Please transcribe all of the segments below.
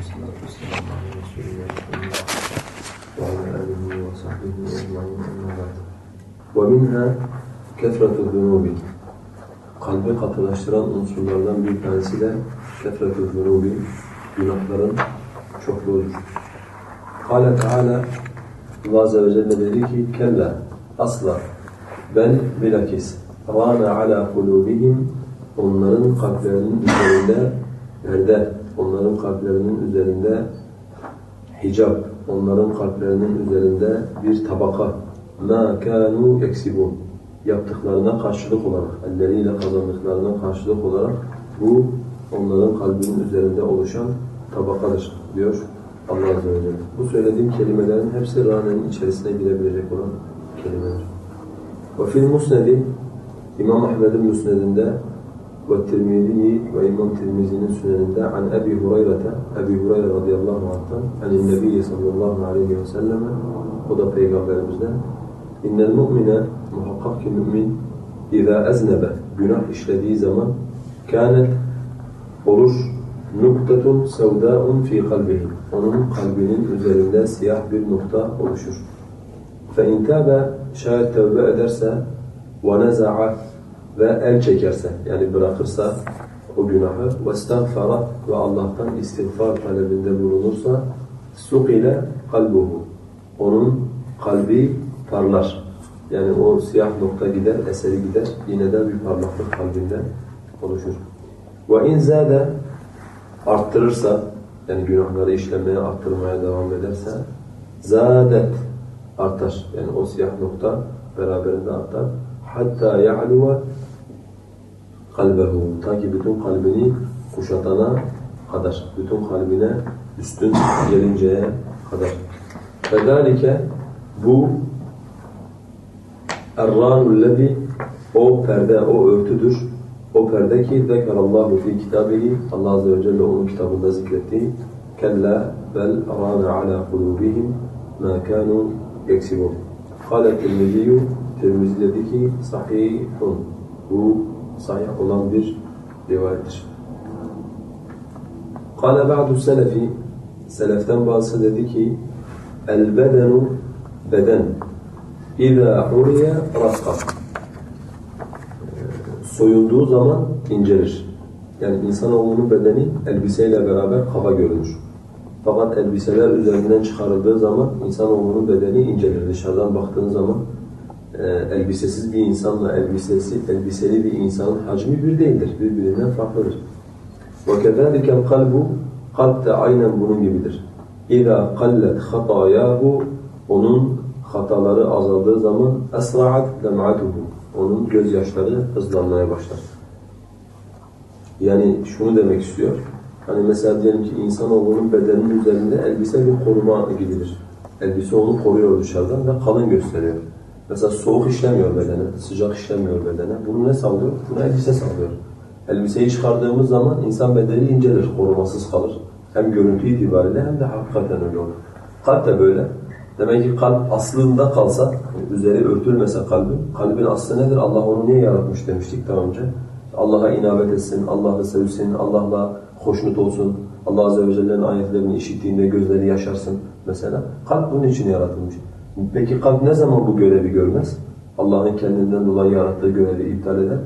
والصلاة والسلام على رسول الله صلى الله وعلى آله وصحبه أجمعين أما بعد ومنها كثرة الذنوب kalbi katılaştıran unsurlardan bir tanesi de kefretü zunubi, günahların çokluğudur. Kâle Teala Allah Azze ve Celle dedi ki kella asla ben bilakis râne alâ kulûbihim onların kalplerinin üzerinde perde, onların kalplerinin üzerinde hicab, onların kalplerinin üzerinde bir tabaka mâ kânû yeksibûn yaptıklarına karşılık olarak, elleriyle kazandıklarına karşılık olarak bu onların kalbinin üzerinde oluşan tabakadır diyor Allah Azze ve Celle. Bu söylediğim kelimelerin hepsi rânenin içerisine girebilecek olan kelimeler. Fil musnedi İmam Ahmed'in musnedinde ve Tirmizi ve İmam Tirmizi'nin süneninde an Ebi Hureyre'te Ebi Hureyre radıyallahu anh'tan anin Nebiye sallallahu aleyhi ve selleme o da Peygamberimizden İnnel mu'mine muhakkak ki mümin İzâ eznebe günah işlediği zaman kânet olur nuktatun sevdâun fi kalbihi onun kalbinin üzerinde siyah bir nokta oluşur. فَاِنْ تَابَ şayet tevbe ederse وَنَزَعَ ve el çekerse yani bırakırsa o günahı وَاسْتَغْفَرَ ve Allah'tan istiğfar talebinde bulunursa سُقِلَ kalbuhu onun kalbi parlar. Yani o siyah nokta gider, eseri gider. Yine de bir parlaklık kalbinde oluşur. وَاِنْ زَادَ arttırırsa, yani günahları işlemeye, arttırmaya devam ederse zadet artar. Yani o siyah nokta beraberinde artar. Hatta ya'luva kalbehu. Ta ki bütün kalbini kuşatana kadar. Bütün kalbine üstün gelinceye kadar. Fedalike bu Erranul o perde, o örtüdür. O perde ki zekerallahu fi kitabihi Allah azze ve celle onun kitabında zikrettiği kella bel rana ala kulubihim ma kanu yeksibun. Kâle Tirmiziyyü Tirmizi dedi ki sahihun. Bu sahih olan bir rivayettir. Kâle ba'du selefi Seleften bazısı dedi ki el bedenu beden İzâ huriye raska. Soyulduğu zaman incelir. Yani insanoğlunun bedeni elbiseyle beraber kaba görünür. Fakat elbiseler üzerinden çıkarıldığı zaman insanoğlunun bedeni incelir. Dışarıdan baktığın zaman e, elbisesiz bir insanla elbisesi, elbiseli bir insanın hacmi bir değildir. Birbirinden farklıdır. وَكَذَٰلِكَ الْقَلْبُ Kalp de aynen bunun gibidir. اِذَا قَلَّتْ خَطَايَاهُ Onun hataları azaldığı zaman esra'at dem'atuhu. Onun gözyaşları hızlanmaya başlar. Yani şunu demek istiyor. Hani mesela diyelim ki insanoğlunun bedeninin üzerinde elbise bir koruma gibidir. Elbise onu koruyor dışarıdan ve kalın gösteriyor. Mesela soğuk işlemiyor bedene, sıcak işlemiyor bedene. Bunu ne sağlıyor? Bunu elbise sağlıyor. Elbiseyi çıkardığımız zaman insan bedeni incelir, korumasız kalır. Hem görüntü itibariyle hem de hakikaten öyle olur. Kalp de böyle. Demek ki kalp aslında kalsa, üzeri örtülmese kalbin, kalbin aslı nedir? Allah onu niye yaratmış demiştik daha önce. Allah'a inabet etsin, Allah'ı sevsin, Allah'la hoşnut olsun, Allah Azze ayetlerini işittiğinde gözleri yaşarsın mesela. Kalp bunun için yaratılmış. Peki kalp ne zaman bu görevi görmez? Allah'ın kendinden dolayı yarattığı görevi iptal eder.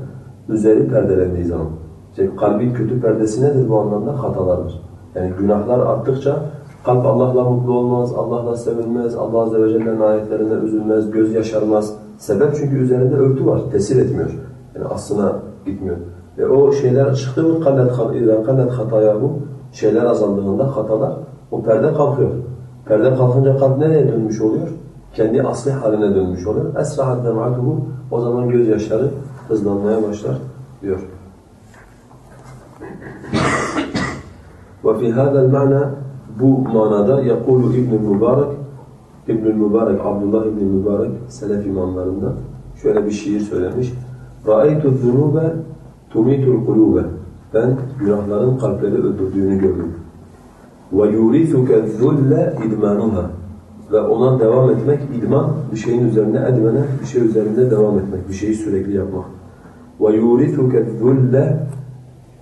Üzeri perdelendiği zaman. İşte kalbin kötü perdesi nedir bu anlamda? Hatalardır. Yani günahlar arttıkça kalp Allah'la mutlu olmaz, Allah'la sevilmez, Allah Azze ve Celle'nin ayetlerine üzülmez, göz yaşarmaz. Sebep çünkü üzerinde örtü var, tesir etmiyor. Yani aslına gitmiyor. Ve o şeyler çıktı mı kallet hataya bu şeyler azaldığında hatalar o perde kalkıyor. Perde kalkınca kalp nereye dönmüş oluyor? Kendi asli haline dönmüş oluyor. Esra'at dem'atuhu o zaman gözyaşları hızlanmaya başlar diyor. وفي هذا المعنى bu manada yakulu İbn Mübarek İbn Mübarek Abdullah İbn Mübarek selef imamlarından şöyle bir şiir söylemiş. Ra'aytu zunube tumitul kulube. Ben günahların kalpleri öldürdüğünü gördüm. Ve yurithuke zulle idmanuha. ve ona devam etmek idman bir şeyin üzerine edmene bir şey üzerinde devam etmek bir şeyi sürekli yapmak. Ve yurituke zulle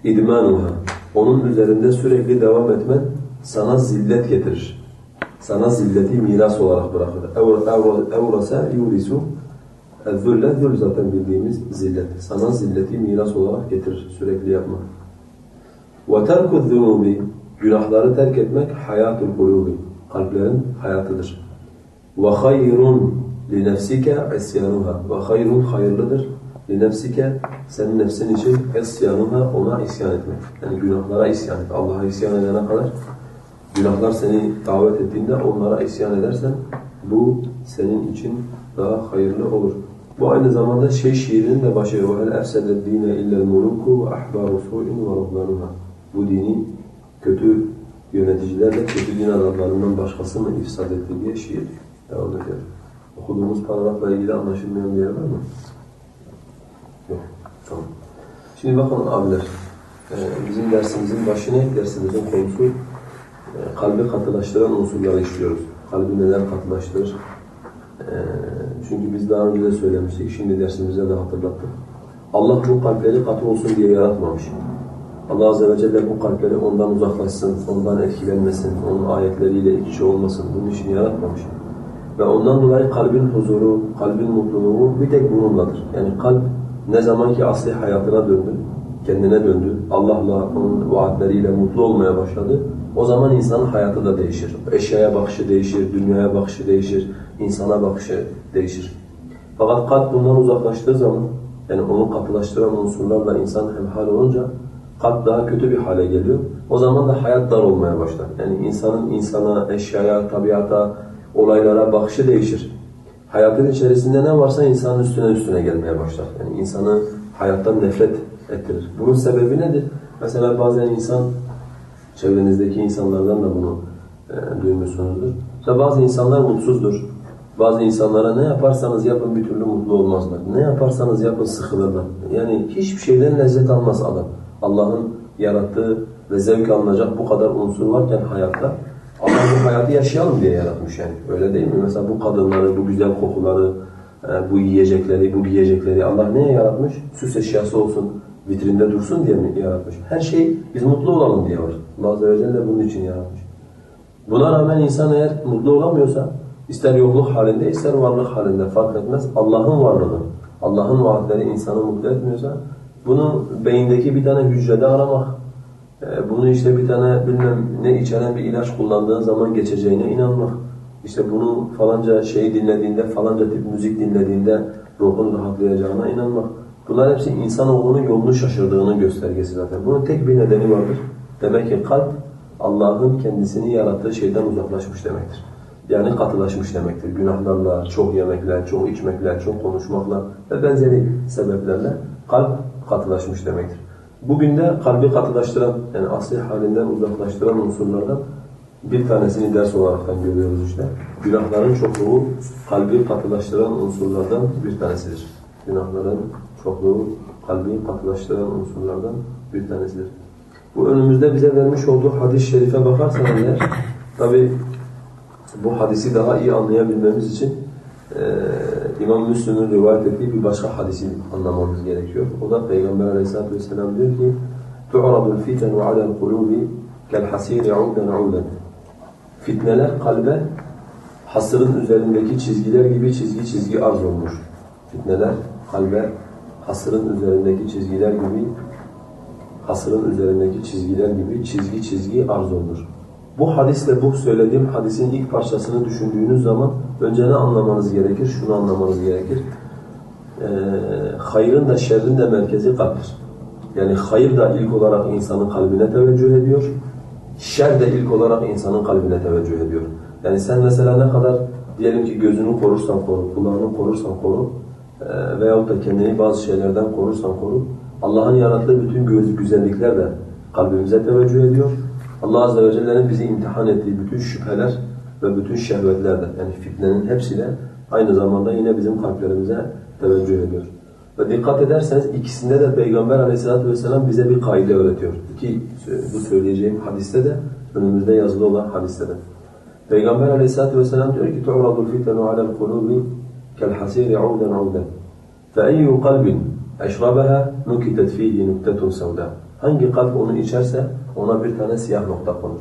idmanuha. Onun üzerinde sürekli devam etmen sana zillet getirir. Sana zilleti miras olarak bırakır. Evrasa yurisu zulle zul zaten bildiğimiz zillet. Sana zilleti miras olarak getirir sürekli yapmak. Ve terku zunubi günahları terk etmek hayatul kulubi Kalplerin hayatıdır. وَخَيْرٌ لِنَفْسِكَ عِسْيَانُهَا وَخَيْرٌ hayırlıdır. لِنَفْسِكَ Senin nefsin için isyanuha ona isyan etmek. Yani günahlara isyan et. Allah'a isyan edene kadar günahlar seni davet ettiğinde onlara isyan edersen bu senin için daha hayırlı olur. Bu aynı zamanda şey şiirinin de başı وَهَلْ اَفْسَدَ الدِّينَ اِلَّا الْمُلُوكُ وَاَحْبَارُ سُوءٍ وَرَبْلَانُهَا Bu dini kötü yöneticilerle kötü din adamlarından başkası mı ifsad etti diye şiir devam ediyor. Okuduğumuz paragrafla ilgili anlaşılmayan bir yer var mı? Yok. Tamam. Şimdi bakın abiler, bizim dersimizin başı ne? Dersimizin konusu kalbi katılaştıran unsurları işliyoruz. Kalbi neden katılaştırır? Çünkü biz daha önce de söylemiştik, şimdi dersimizde de hatırlattık. Allah bu kalpleri katı olsun diye yaratmamış. Allah Azze ve Celle bu kalpleri ondan uzaklaşsın, ondan etkilenmesin, onun ayetleriyle iç olmasın, bunun için yaratmamış. Ve ondan dolayı kalbin huzuru, kalbin mutluluğu bir tek bununladır. Yani kalp ne zaman ki asli hayatına döndü, kendine döndü, Allah'la, onun vaatleriyle mutlu olmaya başladı, o zaman insanın hayatı da değişir. Eşyaya bakışı değişir, dünyaya bakışı değişir, insana bakışı değişir. Fakat kalp bundan uzaklaştığı zaman, yani onu katılaştıran unsurlarla insan hemhal olunca, kalp daha kötü bir hale geliyor. O zaman da hayat dar olmaya başlar. Yani insanın insana, eşyaya, tabiata, olaylara bakışı değişir. Hayatın içerisinde ne varsa insanın üstüne üstüne gelmeye başlar. Yani insanı hayattan nefret ettirir. Bunun sebebi nedir? Mesela bazen insan, çevrenizdeki insanlardan da bunu e, duymuşsunuzdur. Mesela bazı insanlar mutsuzdur. Bazı insanlara ne yaparsanız yapın bir türlü mutlu olmazlar. Ne yaparsanız yapın sıkılırlar. Yani hiçbir şeyden lezzet almaz adam. Allah'ın yarattığı ve zevk alınacak bu kadar unsur varken hayatta Allah bu hayatı yaşayalım diye yaratmış yani. Öyle değil mi? Mesela bu kadınları, bu güzel kokuları, e, bu yiyecekleri, bu giyecekleri Allah neye yaratmış? Süs eşyası olsun, vitrinde dursun diye mi yaratmış? Her şey biz mutlu olalım diye var. Allah Azze ve Celle bunun için yaratmış. Buna rağmen insan eğer mutlu olamıyorsa, ister yokluk halinde, ister varlık halinde fark etmez. Allah'ın varlığı, Allah'ın vaatleri insanı mutlu etmiyorsa, bunu beyindeki bir tane hücrede aramak, e, bunu işte bir tane bilmem ne içeren bir ilaç kullandığın zaman geçeceğine inanmak, işte bunu falanca şeyi dinlediğinde, falanca tip müzik dinlediğinde ruhun rahatlayacağına inanmak. Bunlar hepsi insanoğlunun yolunu şaşırdığının göstergesi zaten. Bunun tek bir nedeni vardır. Demek ki kalp Allah'ın kendisini yarattığı şeyden uzaklaşmış demektir. Yani katılaşmış demektir. Günahlarla, çok yemekler, çok içmekler, çok konuşmakla ve benzeri sebeplerle kalp katılaşmış demektir. Bugün de kalbi katılaştıran, yani asli halinden uzaklaştıran unsurlardan bir tanesini ders olaraktan görüyoruz işte. Günahların çokluğu kalbi katılaştıran unsurlardan bir tanesidir. Günahların çokluğu kalbi katılaştıran unsurlardan bir tanesidir. Bu önümüzde bize vermiş olduğu hadis-i şerife bakarsanız eğer, tabi bu hadisi daha iyi anlayabilmemiz için İmam Müslüm'ün rivayet ettiği bir başka hadisi anlamamız gerekiyor. O da Peygamber aleyhissalatu vesselam diyor ki تُعْرَضُ الْفِتَنُ عَلَى الْقُلُوبِ كَالْحَسِيرِ عُودًا عُودًا Fitneler kalbe hasırın üzerindeki çizgiler gibi çizgi çizgi arz olmuş. Fitneler kalbe hasırın üzerindeki çizgiler gibi hasırın üzerindeki çizgiler gibi çizgi çizgi arz olunur. Bu hadisle bu söylediğim hadisin ilk parçasını düşündüğünüz zaman önce ne anlamanız gerekir? Şunu anlamanız gerekir. Ee, hayrın da şerrin de merkezi kalptir. Yani hayır da ilk olarak insanın kalbine teveccüh ediyor. Şer de ilk olarak insanın kalbine teveccüh ediyor. Yani sen mesela ne kadar diyelim ki gözünü korursan koru, kulağını korursan koru e, veyahut da kendini bazı şeylerden korursan koru. Allah'ın yarattığı bütün güzellikler de kalbimize teveccüh ediyor. Allah Azze ve Celle'nin bizi imtihan ettiği bütün şüpheler ve bütün şehvetler de yani fitnenin hepsi de aynı zamanda yine bizim kalplerimize teveccüh ediyor. Ve dikkat ederseniz ikisinde de Peygamber aleyhissalatü vesselam bize bir kaide öğretiyor. İki, bu söyleyeceğim hadiste de önümüzde yazılı olan hadiste de. Peygamber aleyhissalatü vesselam diyor ki تُعْرَضُ الْفِتَنُ عَلَى الْقُلُوبِ كَالْحَسِيرِ عُودًا عُودًا فَاَيُّ قَلْبٍ اَشْرَبَهَا نُكِتَتْ ف۪يهِ نُكْتَةٌ سَوْدًا Hangi kalp onu içerse ona bir tane siyah nokta konur.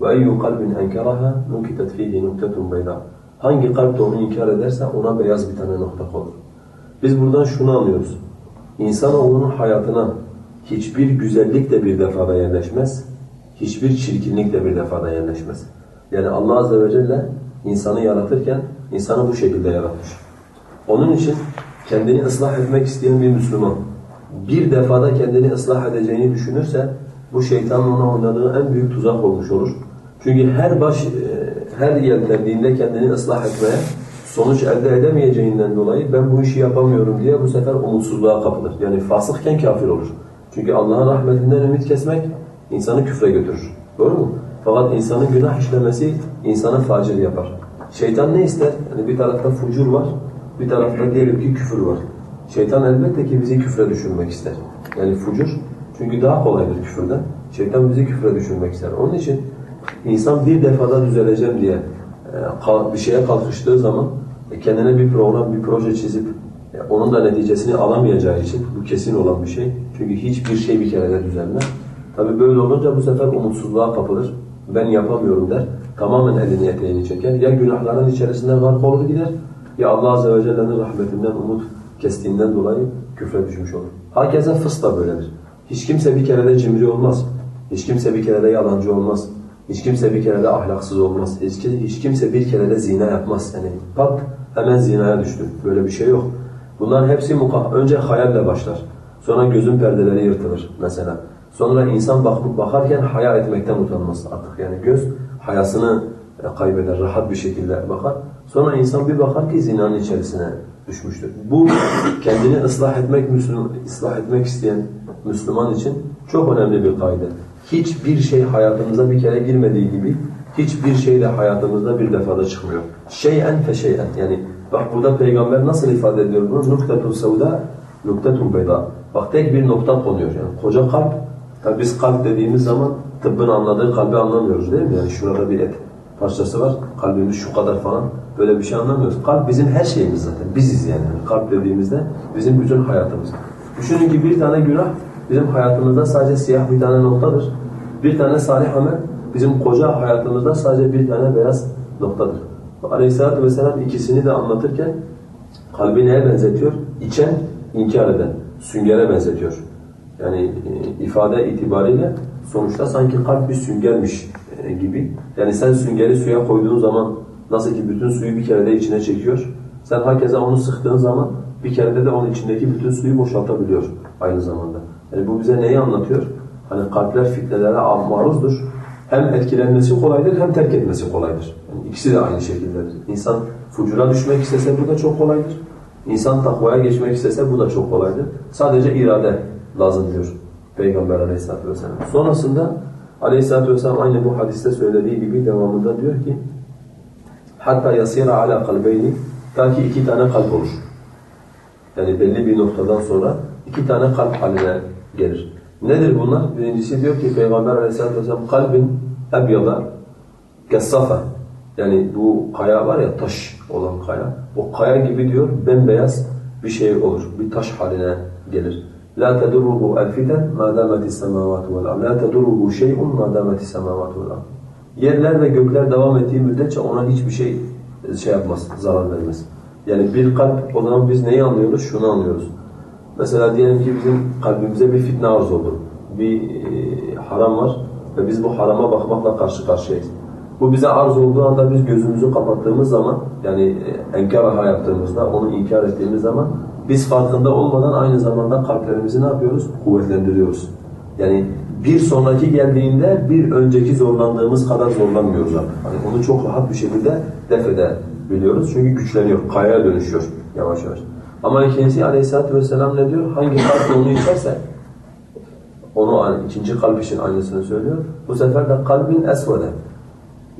Ve eyyu kalbin enkeraha nukitet fihi nuktetun beyda. Hangi kalp de onu inkar ederse ona beyaz bir tane nokta konur. Biz buradan şunu anlıyoruz. İnsanoğlunun hayatına hiçbir güzellik de bir defada yerleşmez, hiçbir çirkinlik de bir defada yerleşmez. Yani Allah Azze ve Celle insanı yaratırken insanı bu şekilde yaratmış. Onun için kendini ıslah etmek isteyen bir Müslüman, bir defada kendini ıslah edeceğini düşünürse bu şeytanın ona oynadığı en büyük tuzak olmuş olur. Çünkü her baş, e, her yeltendiğinde kendini ıslah etmeye sonuç elde edemeyeceğinden dolayı ben bu işi yapamıyorum diye bu sefer umutsuzluğa kapılır. Yani fasıkken kafir olur. Çünkü Allah'ın rahmetinden ümit kesmek insanı küfre götürür. Doğru mu? Fakat insanın günah işlemesi insanı facir yapar. Şeytan ne ister? Yani bir tarafta fucur var, bir tarafta diyelim ki küfür var. Şeytan elbette ki bizi küfre düşürmek ister. Yani fucur çünkü daha kolaydır küfürden. Şeytan bizi küfre düşürmek ister. Onun için insan bir defada düzeleceğim diye e, bir şeye kalkıştığı zaman e, kendine bir program, bir proje çizip e, onun da neticesini alamayacağı için bu kesin olan bir şey. Çünkü hiçbir şey bir kerede düzelmez. Tabi böyle olunca bu sefer umutsuzluğa kapılır. Ben yapamıyorum der. Tamamen elini eteğini çeker. Ya günahların içerisinde gark olur gider ya Allah Azze ve Celle'nin rahmetinden umut kestiğinden dolayı küfre düşmüş olur. Hakeza fıs da böyledir. Hiç kimse bir kerede cimri olmaz. Hiç kimse bir kerede yalancı olmaz. Hiç kimse bir kerede ahlaksız olmaz. Hiç, kimse bir kerede zina yapmaz. Yani pat hemen zinaya düştü. Böyle bir şey yok. Bunların hepsi. Önce hayalle başlar. Sonra gözün perdeleri yırtılır mesela. Sonra insan bak bakarken haya etmekten utanmaz artık. Yani göz hayasını kaybeder, rahat bir şekilde bakar. Sonra insan bir bakar ki zinanın içerisine düşmüştür. Bu kendini ıslah etmek Müslüman, ıslah etmek isteyen Müslüman için çok önemli bir kaide. Hiçbir şey hayatımıza bir kere girmediği gibi hiçbir şey de hayatımızda bir defada çıkmıyor. Şeyen fe şeyen. Yani bak burada peygamber nasıl ifade ediyor bunu? Nuktetun sevda, nuktetun beyda. Bak tek bir nokta konuyor. Yani koca kalp. Tabi biz kalp dediğimiz zaman tıbbın anladığı kalbi anlamıyoruz değil mi? Yani şurada bir et parçası var. Kalbimiz şu kadar falan. Böyle bir şey anlamıyoruz. Kalp bizim her şeyimiz zaten. Biziz yani. Kalp dediğimizde bizim bütün hayatımız. Düşünün ki bir tane günah bizim hayatımızda sadece siyah bir tane noktadır. Bir tane salih amel bizim koca hayatımızda sadece bir tane beyaz noktadır. Aleyhisselatü Vesselam ikisini de anlatırken kalbi neye benzetiyor? İçen, inkar eden, süngere benzetiyor. Yani e, ifade itibariyle sonuçta sanki kalp bir süngermiş gibi. Yani sen süngeri suya koyduğun zaman nasıl ki bütün suyu bir kerede içine çekiyor. Sen herkese onu sıktığın zaman bir kerede de onun içindeki bütün suyu boşaltabiliyor aynı zamanda. Yani bu bize neyi anlatıyor? Hani kalpler fitnelere maruzdur. Hem etkilenmesi kolaydır hem terk etmesi kolaydır. Yani ikisi de aynı şekildedir. İnsan fucura düşmek istese bu da çok kolaydır. İnsan takvaya geçmek istese bu da çok kolaydır. Sadece irade lazım diyor Peygamber aleyhissalatü vesselam. Sonrasında aleyhissalatü vesselam aynı bu hadiste söylediği gibi devamında diyor ki hatta yasira ala kalbeyni ta ki iki tane kalp olur. Yani belli bir noktadan sonra iki tane kalp haline gelir. Nedir bunlar? Birincisi diyor ki Peygamber aleyhissalatü vesselam kalbin ebyada kessafa yani bu kaya var ya taş olan kaya. O kaya gibi diyor bembeyaz bir şey olur. Bir taş haline gelir. La tedurruhu el-fiten ma dametis semavatu vel ard. La tedurruhu şey'un ma dametis semavatu vel ard. Yerler ve gökler devam ettiği müddetçe ona hiçbir şey şey yapmaz, zarar vermez. Yani bir kalp, o zaman biz neyi anlıyoruz? Şunu anlıyoruz. Mesela diyelim ki bizim kalbimize bir fitne arz oldu. Bir e, haram var ve biz bu harama bakmakla karşı karşıyayız. Bu bize arz olduğu anda biz gözümüzü kapattığımız zaman, yani e, enkar yaptığımızda, onu inkar ettiğimiz zaman biz farkında olmadan aynı zamanda kalplerimizi ne yapıyoruz? Kuvvetlendiriyoruz. Yani bir sonraki geldiğinde bir önceki zorlandığımız kadar zorlanmıyoruz artık. Hani onu çok rahat bir şekilde def edebiliyoruz. Çünkü güçleniyor, kayaya dönüşüyor yavaş yavaş. Ama ikincisi aleyhissalatü vesselam ne diyor? Hangi kalp onu içerse, onu ikinci kalp için aynısını söylüyor. Bu sefer de kalbin esvede.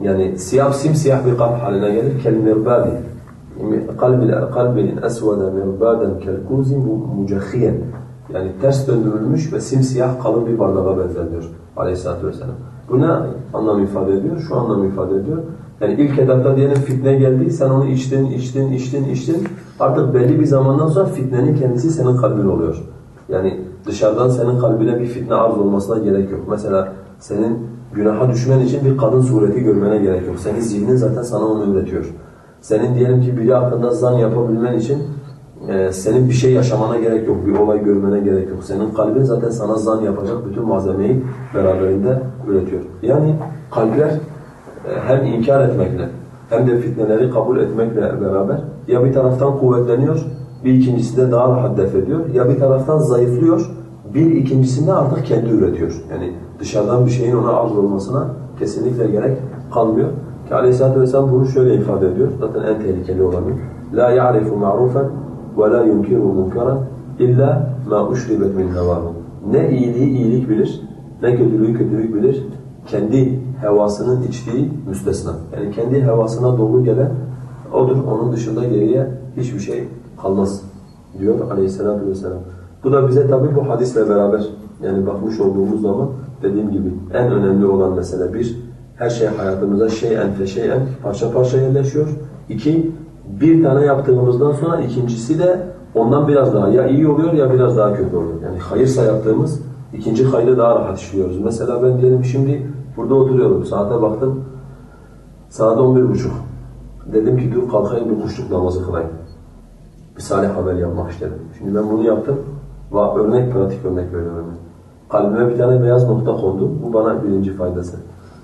Yani siyah, simsiyah bir kalp haline gelir. Kel-mirbadi. Kalbin, kalbin esvede mirbaden kel-kuzi mucakhiyen. Yani ters döndürülmüş ve simsiyah kalın bir bardağa benzer diyor aleyhissalatü vesselam. Bu ne anlam ifade ediyor? Şu anlam ifade ediyor. Yani ilk etapta diyelim fitne geldi, sen onu içtin, içtin, içtin, içtin. Artık belli bir zamandan sonra fitnenin kendisi senin kalbin oluyor. Yani dışarıdan senin kalbine bir fitne arz olmasına gerek yok. Mesela Senin günaha düşmen için bir kadın sureti görmene gerek yok. Senin zihnin zaten sana onu öğretiyor. Senin diyelim ki biri hakkında zan yapabilmen için e, senin bir şey yaşamana gerek yok, bir olay görmene gerek yok. Senin kalbin zaten sana zan yapacak bütün malzemeyi beraberinde üretiyor. Yani kalpler e, hem inkar etmekle hem de fitneleri kabul etmekle beraber ya bir taraftan kuvvetleniyor, bir ikincisi de daha rahat def ediyor. Ya bir taraftan zayıflıyor, bir ikincisinde artık kendi üretiyor. Yani dışarıdan bir şeyin ona arz olmasına kesinlikle gerek kalmıyor. Ki Aleyhisselatü Vesselam bunu şöyle ifade ediyor. Zaten en tehlikeli olanı. La ya'rifu ma'rufen ve la yunkiru munkaran illa ma uşribet min. Ne iyiliği iyilik bilir, ne kötülüğü kötülük bilir. Kendi hevasının içtiği müstesna. Yani kendi hevasına doğru gelen odur. Onun dışında geriye hiçbir şey kalmaz diyor aleyhissalatü vesselam. Bu da bize tabi bu hadisle beraber yani bakmış olduğumuz zaman dediğim gibi en önemli olan mesele bir, her şey hayatımıza şeyen fe şeyen parça parça yerleşiyor. İki, bir tane yaptığımızdan sonra ikincisi de ondan biraz daha ya iyi oluyor ya biraz daha kötü oluyor. Yani hayırsa yaptığımız ikinci hayrı daha rahat işliyoruz. Mesela ben diyelim şimdi burada oturuyorum. Saate baktım. Saat on bir buçuk. Dedim ki dur kalkayım bir kuşluk namazı kılayım. Bir salih amel yapmak istedim. Şimdi ben bunu yaptım. Örnek, pratik örnek veriyorum. Kalbime bir tane beyaz nokta kondu. Bu bana birinci faydası.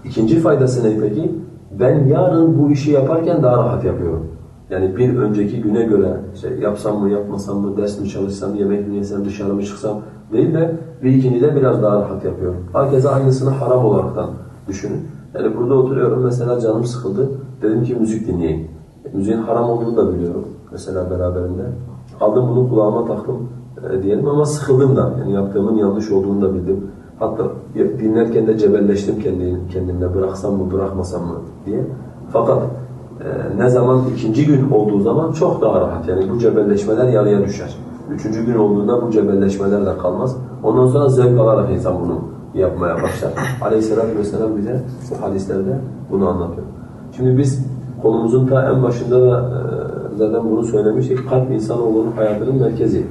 İkinci faydası ne peki? Ben yarın bu işi yaparken daha rahat yapıyorum. Yani bir önceki güne göre şey yapsam mı yapmasam mı, ders mi çalışsam, yemek mi yesem, dışarı mı çıksam değil de bir ikincide biraz daha rahat yapıyorum. Herkese aynısını haram olaraktan düşünün. Yani burada oturuyorum mesela canım sıkıldı. Dedim ki müzik dinleyeyim. E, müziğin haram olduğunu da biliyorum. Mesela beraberinde. Aldım bunu kulağıma taktım e, diyelim ama sıkıldım da. Yani yaptığımın yanlış olduğunu da bildim. Hatta dinlerken de cebelleştim kendim, kendimle bıraksam mı bırakmasam mı diye. Fakat e, ne zaman ikinci gün olduğu zaman çok daha rahat. Yani bu cebelleşmeler yarıya düşer. Üçüncü gün olduğunda bu cebelleşmeler de kalmaz. Ondan sonra zevk alarak insan bunu yapmaya başlar. Aleyhisselatü Vesselam bize bu hadislerde bunu anlatıyor. Şimdi biz konumuzun ta en başında da e, zaten bunu söylemiştik. Kalp insanoğlunun hayatının merkezi.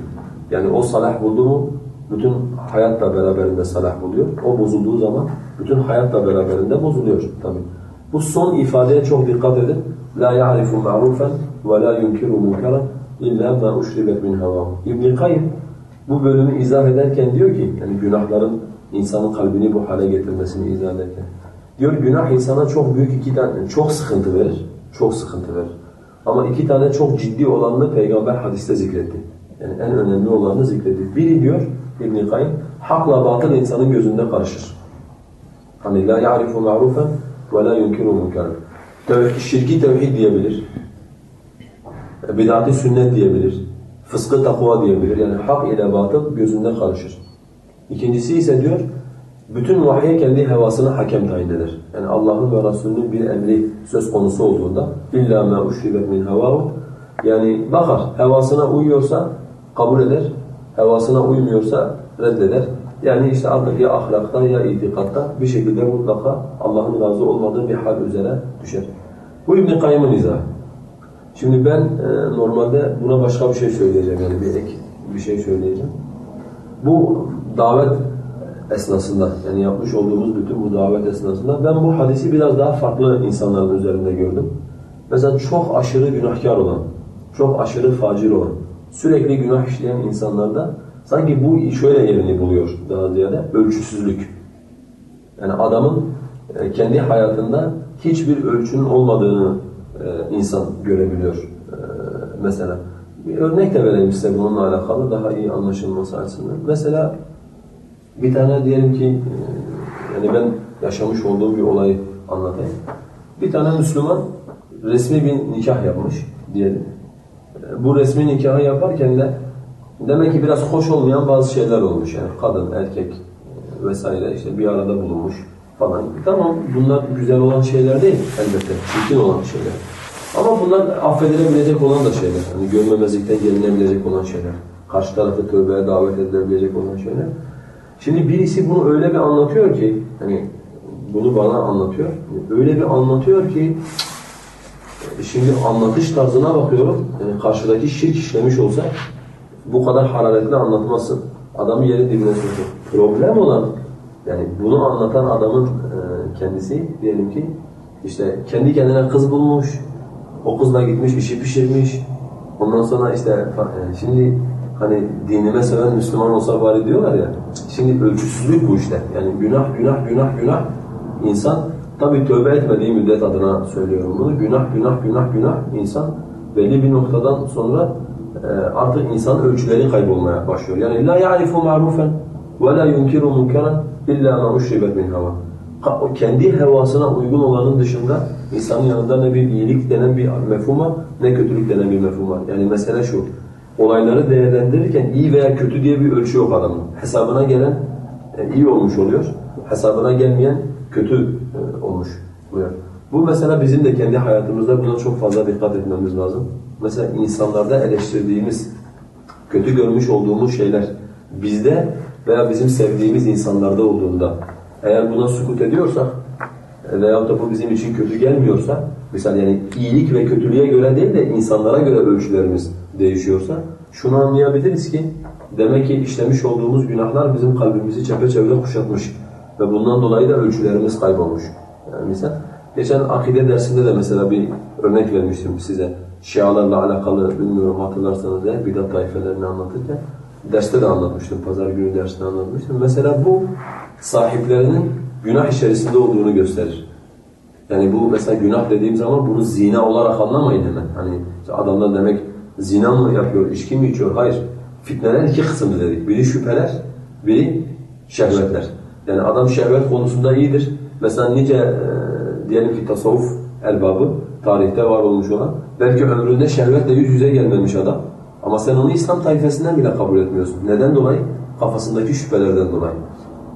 Yani o salah buldu mu bütün hayatla beraberinde salah buluyor. O bozulduğu zaman bütün hayatla beraberinde bozuluyor tabii. Bu son ifadeye çok dikkat edin. La ya'rifu ma'rufen ve la yunkiru munkaran illa ma uşribet min havahu. İbn Kayyim bu bölümü izah ederken diyor ki yani günahların insanın kalbini bu hale getirmesini izah ederken diyor günah insana çok büyük iki tane çok sıkıntı verir. Çok sıkıntı verir. Ama iki tane çok ciddi olanını peygamber hadiste zikretti. Yani en önemli olanını zikretti. Biri diyor İbn Kayyim hakla batıl insanın gözünde karışır. Hani la ya'rifu ma'rufen ve la yunkiru munkaran. Şirki tevhid diyebilir. Bid'ati sünnet diyebilir. Fıskı takva diyebilir. Yani hak ile batıl gözünde karışır. İkincisi ise diyor bütün vahye kendi hevasını hakem tayin eder. Yani Allah'ın ve Resulünün bir emri söz konusu olduğunda illa ma uşribet min havahu yani bakar hevasına uyuyorsa kabul eder, hevasına uymuyorsa reddeder. Yani işte artık ya ahlakta ya itikatta bir şekilde mutlaka Allah'ın razı olmadığı bir hal üzere düşer. Bu İbn Kayyım'ın izahı. Şimdi ben e, normalde buna başka bir şey söyleyeceğim yani bir ek bir şey söyleyeceğim. Bu davet esnasında yani yapmış olduğumuz bütün bu davet esnasında ben bu hadisi biraz daha farklı insanların üzerinde gördüm. Mesela çok aşırı günahkar olan, çok aşırı facir olan, sürekli günah işleyen insanlarda sanki bu şöyle yerini buluyor daha ziyade ölçüsüzlük. Yani adamın e, kendi hayatında hiçbir ölçünün olmadığını e, insan görebiliyor e, mesela. Bir örnek de vereyim size bununla alakalı daha iyi anlaşılması açısından. Mesela bir tane diyelim ki yani ben yaşamış olduğum bir olayı anlatayım. Bir tane Müslüman resmi bir nikah yapmış diyelim. Bu resmi nikahı yaparken de demek ki biraz hoş olmayan bazı şeyler olmuş yani kadın, erkek vesaire işte bir arada bulunmuş falan. Tamam bunlar güzel olan şeyler değil elbette, çirkin olan şeyler. Ama bunlar affedilebilecek olan da şeyler. Hani görmemezlikten gelinebilecek olan şeyler. Karşı tarafı tövbeye davet edilebilecek olan şeyler. Şimdi birisi bunu öyle bir anlatıyor ki, hani bunu bana anlatıyor. Öyle bir anlatıyor ki, şimdi anlatış tarzına bakıyorum. Yani karşıdaki şirk işlemiş olsa bu kadar hararetli anlatmasın. Adamı yerin dibine sokuyor. Problem olan Yani bunu anlatan adamın e, kendisi diyelim ki işte kendi kendine kız bulmuş, o kızla gitmiş işi pişirmiş. Ondan sonra işte e, şimdi hani dinime seven Müslüman olsa bari diyorlar ya. Şimdi ölçüsüzlük bu işte. Yani günah, günah, günah, günah. İnsan tabi tövbe etmediği müddet adına söylüyorum bunu. Günah, günah, günah, günah. İnsan belli bir noktadan sonra e, artık insan ölçüleri kaybolmaya başlıyor. Yani la ya'rifu ma'rufen ve la yunkiru munkaran illa ma uşribet min hava. O kendi hevasına uygun olanın dışında insanın yanında ne bir iyilik denen bir mefhum var, ne kötülük denen bir mefhum var. Yani mesele şu, olayları değerlendirirken iyi veya kötü diye bir ölçü yok adamın. Hesabına gelen e, iyi olmuş oluyor, hesabına gelmeyen kötü oluyor. Bu mesela bizim de kendi hayatımızda buna çok fazla dikkat etmemiz lazım. Mesela insanlarda eleştirdiğimiz, kötü görmüş olduğumuz şeyler bizde veya bizim sevdiğimiz insanlarda olduğunda eğer buna sukut ediyorsak e, veyahut da bu bizim için kötü gelmiyorsa, mesela yani iyilik ve kötülüğe göre değil de insanlara göre ölçülerimiz değişiyorsa, şunu anlayabiliriz ki, demek ki işlemiş olduğumuz günahlar bizim kalbimizi çepeçevre kuşatmış ve bundan dolayı da ölçülerimiz kaybolmuş. Misal, geçen akide dersinde de mesela bir örnek vermiştim size. Şialarla alakalı, bilmiyorum hatırlarsanız eğer, bidat taifelerini anlatırken, derste de anlatmıştım, pazar günü dersinde anlatmıştım. Mesela bu sahiplerinin günah içerisinde olduğunu gösterir. Yani bu mesela günah dediğim zaman bunu zina olarak anlamayın hemen. Hani işte adamlar demek zina mı yapıyor, içki mi içiyor? Hayır. Fitneler iki kısım dedik. Biri şüpheler, biri şehvetler. Yani adam şehvet konusunda iyidir. Mesela nice e, diyelim ki tasavvuf erbabı, tarihte var olmuş olan, belki ömründe şehvetle yüz yüze gelmemiş adam. Ama sen onu İslam tayfesinden bile kabul etmiyorsun. Neden dolayı? Kafasındaki şüphelerden dolayı.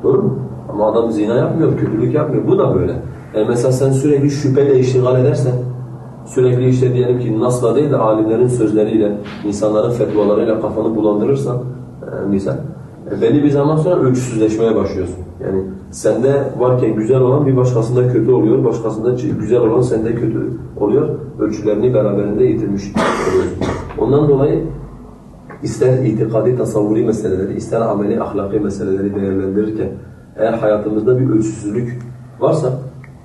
Doğru mu? Ama adam zina yapmıyor, kötülük yapmıyor. Bu da böyle. Yani mesela sen sürekli şüpheyle iştigal edersen, sürekli işte diyelim ki nasla değil de alimlerin sözleriyle, insanların fetvalarıyla kafanı bulandırırsan, e, misal, e, belli bir zaman sonra ölçüsüzleşmeye başlıyorsun. Yani sende varken güzel olan bir başkasında kötü oluyor, başkasında güzel olan sende kötü oluyor. Ölçülerini beraberinde yitirmiş oluyorsun. Ondan dolayı ister itikadi, tasavvuri meseleleri, ister ameli, ahlaki meseleleri değerlendirirken eğer hayatımızda bir ölçüsüzlük varsa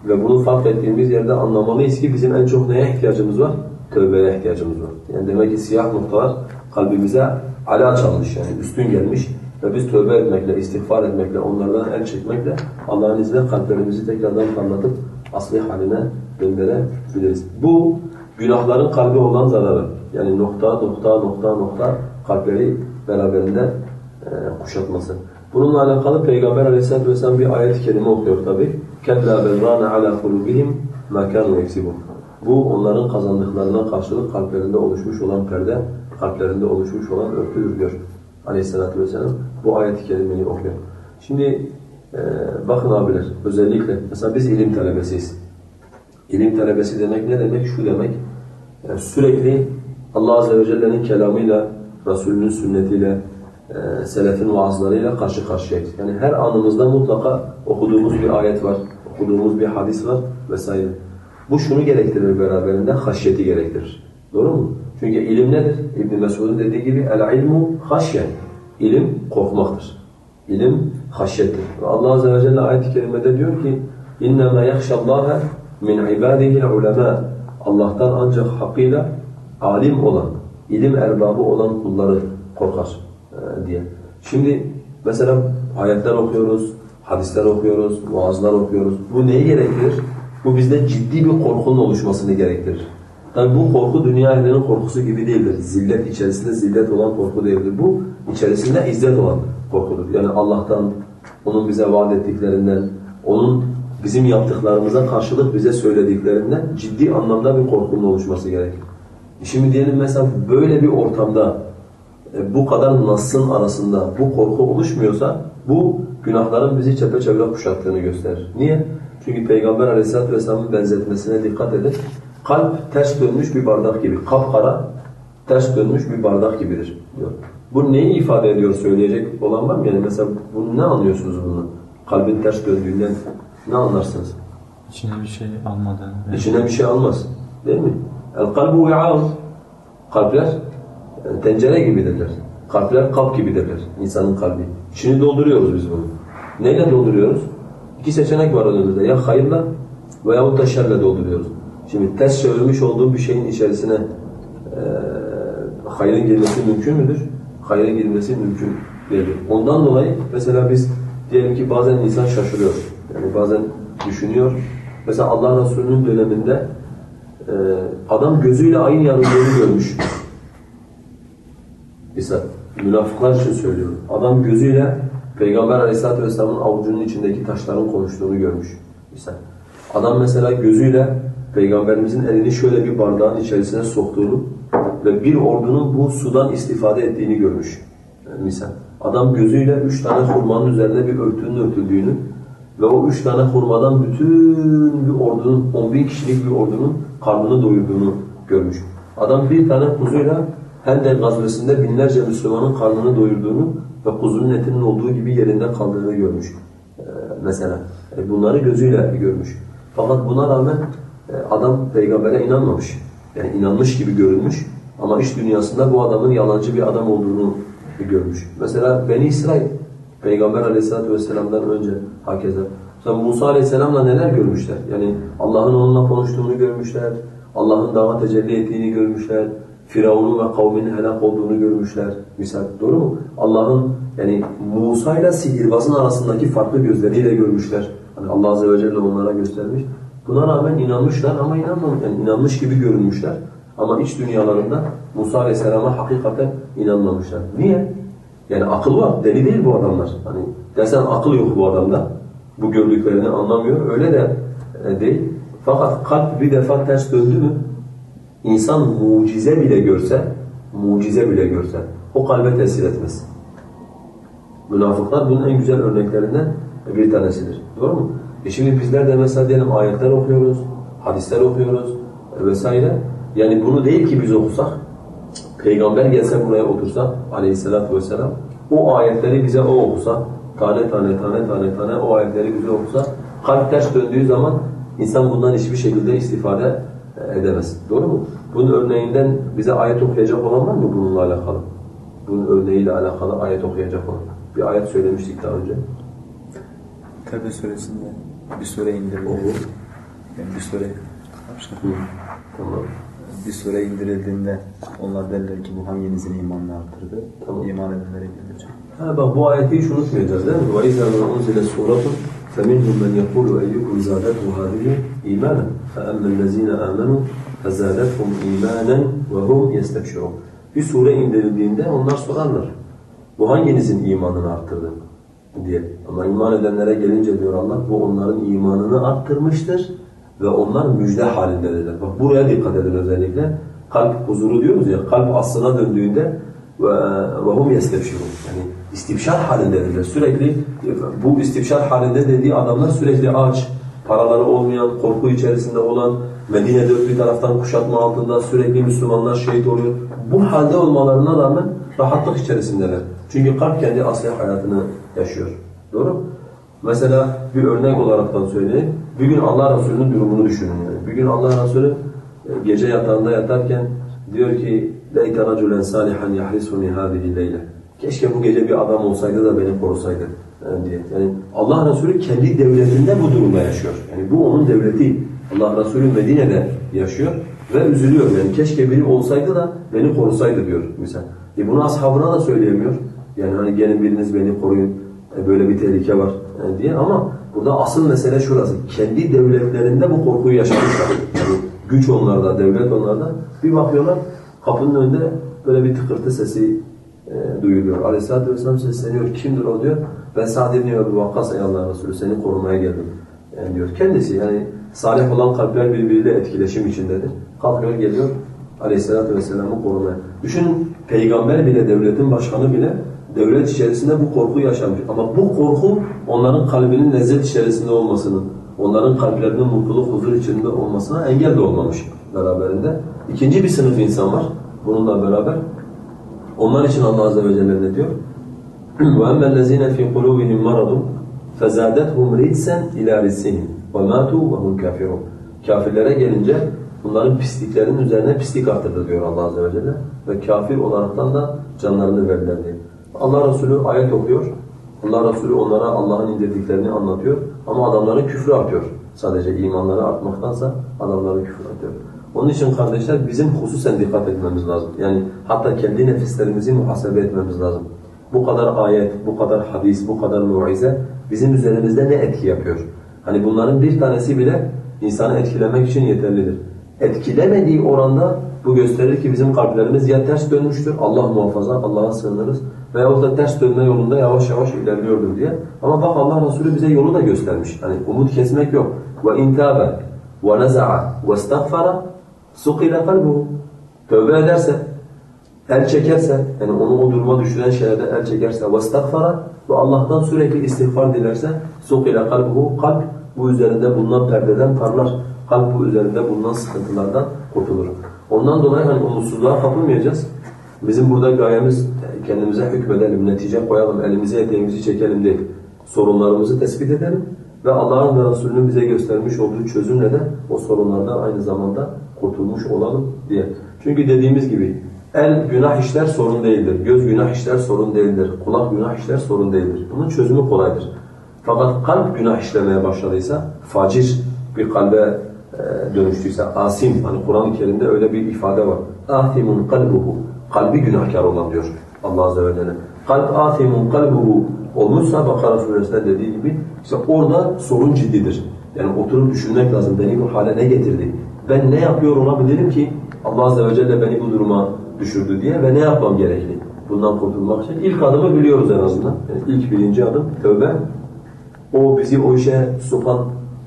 ve bunu fark ettiğimiz yerde anlamalıyız ki bizim en çok neye ihtiyacımız var? Tövbeye ihtiyacımız var. Yani demek ki siyah noktalar kalbimize ala çalmış yani üstün gelmiş ve biz tövbe etmekle, istiğfar etmekle, onlardan el çekmekle Allah'ın izniyle kalplerimizi tekrardan parlatıp asli haline döndürebiliriz. Bu günahların kalbi olan zararı. Yani nokta, nokta, nokta, nokta kalpleri beraberinde e, kuşatması. Bununla alakalı Peygamber Aleyhisselatü Vesselam bir ayet-i kerime okuyor tabi. كَلَّا بَلْرَانَ عَلَى قُلُوبِهِمْ مَا كَانُوا يَكْسِبُونَ Bu onların kazandıklarına karşılık kalplerinde oluşmuş olan perde, kalplerinde oluşmuş olan örtüdür diyor Aleyhisselatü Vesselam. Bu ayet-i kerimeyi okuyor. Şimdi e, bakın abiler özellikle mesela biz ilim talebesiyiz. İlim talebesi demek ne demek? Şu demek. Yani sürekli Allah Azze ve Celle'nin kelamıyla, Resulünün sünnetiyle, e, selefin vaazlarıyla karşı karşıyayız. Yani her anımızda mutlaka okuduğumuz bir ayet var, okuduğumuz bir hadis var vesaire. Bu şunu gerektirir beraberinde, haşyeti gerektirir. Doğru mu? Çünkü ilim nedir? İbn Mesud'un dediği gibi el ilmu haşye. İlim korkmaktır. İlim haşyettir. Ve Allah azze ve celle ayet-i kerimede diyor ki: "İnnemâ yahşallâhe min ibâdihil ulemâ." Allah'tan ancak hakkıyla alim olan, ilim erbabı olan kulları korkar e, diye. Şimdi mesela ayetler okuyoruz, hadisler okuyoruz, vaazlar okuyoruz. Bu neyi gerektirir? Bu bizde ciddi bir korkunun oluşmasını gerektirir. Tabi bu korku dünya ehlinin korkusu gibi değildir. Zillet içerisinde zillet olan korku değildir. Bu içerisinde izzet olan korkudur. Yani Allah'tan, onun bize vaat ettiklerinden, onun bizim yaptıklarımıza karşılık bize söylediklerinden ciddi anlamda bir korkunun oluşması gerekir. Şimdi diyelim mesela böyle bir ortamda e, bu kadar nasın arasında bu korku oluşmuyorsa bu günahların bizi çepeçevre kuşattığını gösterir. Niye? Çünkü Peygamber Aleyhisselatü vesselamın benzetmesine dikkat edin. Kalp ters dönmüş bir bardak gibi, kapkara ters dönmüş bir bardak gibidir diyor. Bu neyi ifade ediyor söyleyecek olan var mı? Yani mesela bunu ne anlıyorsunuz bunu? Kalbin ters döndüğünden ne anlarsınız? İçine bir şey almadan. İçine bir şey almaz. Değil mi? El kalbu vi'an. Kalpler tencere gibidirler. Kalpler kap gibidirler. insanın kalbi. İçini dolduruyoruz biz bunu. Neyle dolduruyoruz? İki seçenek var önümüzde. Ya hayırla veyahut da şerle dolduruyoruz. Şimdi ters çevirmiş olduğu bir şeyin içerisine e, hayrın girmesi mümkün müdür? Hayrın girmesi mümkün değildir. Ondan dolayı mesela biz diyelim ki bazen insan şaşırıyor. Yani bazen düşünüyor. Mesela Allah Resulü'nün döneminde e, adam gözüyle ayın yanıldığını görmüş. Mesela münafıklar için söylüyorum. Adam gözüyle Peygamber Aleyhisselatü Vesselam'ın avucunun içindeki taşların konuştuğunu görmüş. Mesela adam mesela gözüyle Peygamberimizin elini şöyle bir bardağın içerisine soktuğunu ve bir ordunun bu sudan istifade ettiğini görmüş. Yani misal. Adam gözüyle üç tane hurmanın üzerine bir örtünün örtüldüğünü ve o üç tane hurmadan bütün bir ordunun, on bin kişilik bir ordunun karnını doyurduğunu görmüş. Adam bir tane kuzuyla Hendek gazvesinde binlerce Müslümanın karnını doyurduğunu ve kuzunun etinin olduğu gibi yerinde kaldığını görmüş. Ee, mesela e, bunları gözüyle görmüş. Fakat buna rağmen e, adam peygambere inanmamış. Yani inanmış gibi görünmüş ama iş dünyasında bu adamın yalancı bir adam olduğunu görmüş. Mesela Beni İsrail, Peygamber aleyhissalatü vesselam'dan önce hakeza. Mesela Musa aleyhisselamla neler görmüşler? Yani Allah'ın onunla konuştuğunu görmüşler, Allah'ın dağa tecelli ettiğini görmüşler, Firavun'un ve kavminin helak olduğunu görmüşler. Misal doğru mu? Allah'ın yani Musa ile sihirbazın arasındaki farklı gözleriyle görmüşler. Hani Allah azze ve celle onlara göstermiş. Buna rağmen inanmışlar ama inanmamış. Yani inanmış gibi görünmüşler. Ama iç dünyalarında Musa aleyhisselama hakikaten inanmamışlar. Niye? Yani akıl var. Deli değil bu adamlar. Hani dersen akıl yok bu adamda. Bu gördüklerini anlamıyor. Öyle de e, değil. Fakat kalp bir defa ters döndü mü İnsan mucize bile görse, mucize bile görse o kalbe tesir etmez. Münafıklar bunun en güzel örneklerinden bir tanesidir. Doğru mu? E şimdi bizler de mesela diyelim ayetler okuyoruz, hadisler okuyoruz vesaire. Yani bunu değil ki biz okusak, peygamber gelse buraya otursa aleyhissalatü vesselam, o ayetleri bize o okusa, tane tane tane tane tane o ayetleri bize okusa, kalp ters döndüğü zaman insan bundan hiçbir şekilde istifade edemez. Doğru mu? Bunun örneğinden bize ayet okuyacak olan var mı bununla alakalı? Bunun örneğiyle alakalı ayet okuyacak olan. Bir ayet söylemiştik daha önce. Tevbe suresinde bir sure indirildi. Yani bir sure. Tamam bir sure indirildiğinde onlar derler ki bu hanginizin imanını arttırdı? Tamam. İman edenlere gelecek. Ha bak bu ayeti hiç unutmayacağız değil mi? وَاِذَا مَا أُنْزِلَ سُورَةٌ فَمِنْهُمْ مَنْ يَقُولُ اَيُّكُمْ زَادَتْهُ هَذِهِ اِيمَانًا فَأَمَّا الَّذ۪ينَ آمَنُوا فَزَادَتْهُمْ اِيمَانًا وَهُمْ يَسْتَبْشِرُونَ Bir sure indirildiğinde onlar sorarlar. Bu hanginizin imanını arttırdı? diye. Ama iman edenlere gelince diyor Allah, bu onların imanını arttırmıştır ve onlar müjde halindedirler. Bak buraya dikkat edin özellikle. Kalp huzuru diyoruz ya, kalp aslına döndüğünde ve hum yestebşirun. Yani istibşar halindedirler. Sürekli bu istibşar halinde dediği adamlar sürekli aç, paraları olmayan, korku içerisinde olan, Medine'de bir taraftan kuşatma altında sürekli Müslümanlar şehit oluyor. Bu halde olmalarına rağmen rahatlık içerisindeler. Çünkü kalp kendi asli hayatını yaşıyor. Doğru? Mesela bir örnek olaraktan söyleyeyim. Bir gün Allah Resulü'nün durumunu düşünün yani. Bir gün Allah Resulü e, gece yatağında yatarken diyor ki لَيْتَ رَجُلًا صَالِحًا يَحْرِسُنِي هَذِهِ اللَّيْلَ Keşke bu gece bir adam olsaydı da beni korusaydı yani diye. Yani Allah Resulü kendi devletinde bu durumda yaşıyor. Yani bu onun devleti. Allah Resulü Medine'de yaşıyor ve üzülüyor. Yani keşke biri olsaydı da beni korusaydı diyor misal. E bunu ashabına da söyleyemiyor. Yani hani gelin biriniz beni koruyun. E böyle bir tehlike var e, diye ama burada asıl mesele şurası. Kendi devletlerinde bu korkuyu yaşamışlar. Yani güç onlarda, devlet onlarda. Bir bakıyorlar kapının önünde böyle bir tıkırtı sesi e, duyuluyor. Aleyhisselatü Vesselam sesleniyor. Kimdir o diyor. Ben Sa'd ibn Ebu Vakkas ey Allah Resulü seni korumaya geldim yani diyor. Kendisi yani salih olan kalpler birbiriyle etkileşim içindedir. Kalkıyor geliyor Aleyhisselatü Vesselam'ı korumaya. Düşünün peygamber bile, devletin başkanı bile devlet içerisinde bu korku yaşamış. Ama bu korku onların kalbinin lezzet içerisinde olmasının, onların kalplerinin mutluluk, huzur içinde olmasına engel de olmamış beraberinde. İkinci bir sınıf insan var bununla beraber. Onlar için Allah Azze ve Celle ne diyor? وَأَمَّا الَّذ۪ينَ فِي قُلُوبِهِمْ مَرَضٌ فَزَادَتْهُمْ رِجْسًا اِلَى رِسِّهِمْ وَمَاتُوا وَهُمْ كَافِرُونَ Kafirlere gelince bunların pisliklerinin üzerine pislik arttırdı diyor Allah Azze ve Celle. Ve kafir olaraktan da canlarını verdiler diye. Allah Resulü ayet okuyor. Allah Resulü onlara Allah'ın indirdiklerini anlatıyor ama adamların küfrü artıyor. Sadece imanları artmaktansa adamların küfrü artıyor. Onun için kardeşler bizim hususen dikkat etmemiz lazım. Yani hatta kendi nefislerimizi muhasebe etmemiz lazım. Bu kadar ayet, bu kadar hadis, bu kadar muize bizim üzerimizde ne etki yapıyor? Hani bunların bir tanesi bile insanı etkilemek için yeterlidir. Etkilemediği oranda bu gösterir ki bizim kalplerimiz ya ters dönmüştür, Allah muhafaza, Allah'a sığınırız veyahut da ters dönme yolunda yavaş yavaş ilerliyordur diye. Ama bak Allah Resulü bize yolu da göstermiş. Hani umut kesmek yok. وَاِنْ تَابَ وَنَزَعَ وَاسْتَغْفَرَ سُقِلَ قَلْبُهُ Tövbe ederse, el çekerse, yani onu o duruma düşüren şeylerde el çekerse وَاسْتَغْفَرَ ve Allah'tan sürekli istiğfar dilerse سُقِلَ قَلْبُهُ Kalp bu üzerinde bulunan perdeden parlar. Kalp bu üzerinde bulunan sıkıntılardan kurtulur. Ondan dolayı hani umutsuzluğa kapılmayacağız. Bizim burada gayemiz kendimize hükmedelim, netice koyalım, elimize eteğimizi çekelim değil. Sorunlarımızı tespit edelim ve Allah'ın ve Resulünün bize göstermiş olduğu çözümle de o sorunlardan aynı zamanda kurtulmuş olalım diye. Çünkü dediğimiz gibi el günah işler sorun değildir, göz günah işler sorun değildir, kulak günah işler sorun değildir. Bunun çözümü kolaydır. Fakat kalp günah işlemeye başladıysa, facir bir kalbe e, dönüştüyse, asim, hani Kur'an-ı Kerim'de öyle bir ifade var. Âthimun kalbuhu, kalbi günahkar olan diyor Allah Azze ve Celle. Kalp âthimun kalbuhu olmuşsa Bakara suresinde dediği gibi, işte orada sorun ciddidir. Yani oturup düşünmek lazım, beni bu hale ne getirdi? Ben ne yapıyor olabilirim ki Allah Azze ve Celle beni bu duruma düşürdü diye ve ne yapmam gerekli? Bundan kurtulmak için ilk adımı biliyoruz en azından. Yani ilk birinci adım tövbe. O bizi o işe sokan,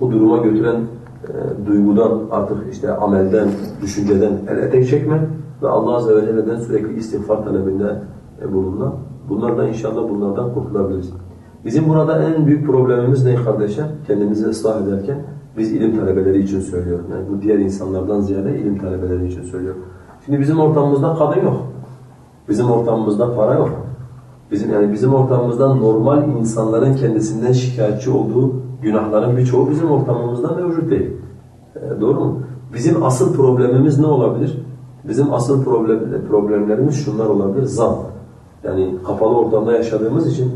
o duruma götüren e, duygudan artık işte amelden, düşünceden el etek çekme ve Allah Azze ve Celle'den sürekli istiğfar talebinde e, bulunma. Bunlar da inşallah bunlardan kurtulabiliriz. Bizim burada en büyük problemimiz ne kardeşler? Kendimizi ıslah ederken biz ilim talebeleri için söylüyorum. Yani bu diğer insanlardan ziyade ilim talebeleri için söylüyorum. Şimdi bizim ortamımızda kadın yok. Bizim ortamımızda para yok. Bizim yani bizim ortamımızda normal insanların kendisinden şikayetçi olduğu günahların birçoğu bizim ortamımızda mevcut değil. E, doğru mu? Bizim asıl problemimiz ne olabilir? Bizim asıl problem, problemlerimiz şunlar olabilir. Zan. Yani kapalı ortamda yaşadığımız için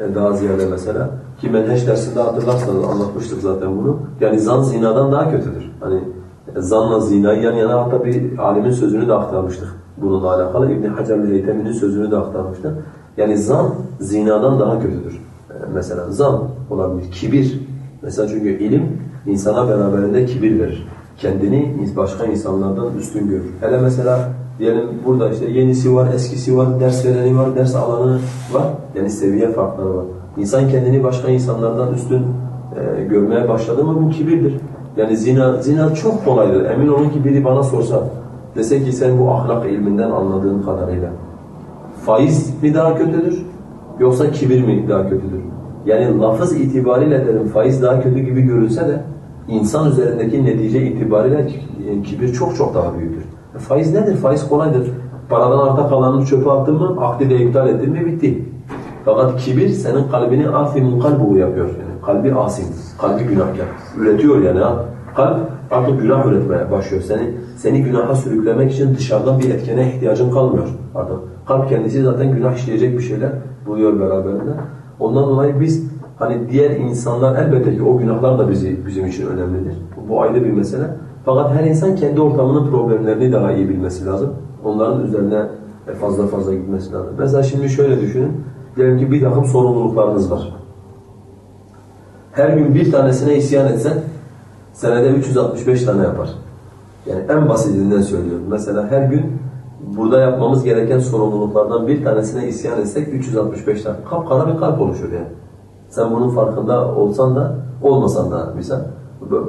e, daha ziyade mesela ki menheş dersinde hatırlarsanız anlatmıştık zaten bunu. Yani zan zinadan daha kötüdür. Hani e, zanla zinayı yan yana hatta bir alimin sözünü de aktarmıştık bununla alakalı. İbn Hacer Heytemi'nin sözünü de aktarmıştık. Yani zan zinadan daha kötüdür. Ee, mesela zan olabilir, kibir. Mesela çünkü ilim insana beraberinde kibir verir. Kendini başka insanlardan üstün görür. Hele mesela diyelim burada işte yenisi var, eskisi var, ders vereni var, ders alanı var. Yani seviye farkları var. İnsan kendini başka insanlardan üstün e, görmeye başladı mı bu kibirdir. Yani zina, zina çok kolaydır. Emin olun ki biri bana sorsa, dese ki sen bu ahlak ilminden anladığın kadarıyla faiz mi daha kötüdür yoksa kibir mi daha kötüdür? Yani lafız itibariyle derim faiz daha kötü gibi görülse de insan üzerindeki netice itibariyle kibir çok çok daha büyüktür. E faiz nedir? Faiz kolaydır. Paradan arta kalanını çöpe attın mı, akdi de iptal ettin mi bitti. Fakat kibir senin kalbini asimun kalbuhu yapıyor. Yani kalbi asim, kalbi günahkar. Üretiyor yani ha. Kalp artık günah üretmeye başlıyor. Seni seni günaha sürüklemek için dışarıdan bir etkene ihtiyacın kalmıyor artık. Kalp kendisi zaten günah işleyecek bir şeyler buluyor beraberinde. Ondan dolayı biz hani diğer insanlar elbette ki o günahlar da bizi bizim için önemlidir. Bu ayrı bir mesele. Fakat her insan kendi ortamının problemlerini daha iyi bilmesi lazım. Onların üzerine fazla fazla gitmesi lazım. Mesela şimdi şöyle düşünün. Diyelim ki bir takım sorumluluklarınız var. Her gün bir tanesine isyan etsen senede 365 tane yapar. Yani en basitinden söylüyorum. Mesela her gün burada yapmamız gereken sorumluluklardan bir tanesine isyan etsek 365 tane. Kapkara bir kalp oluşur yani. Sen bunun farkında olsan da olmasan da misal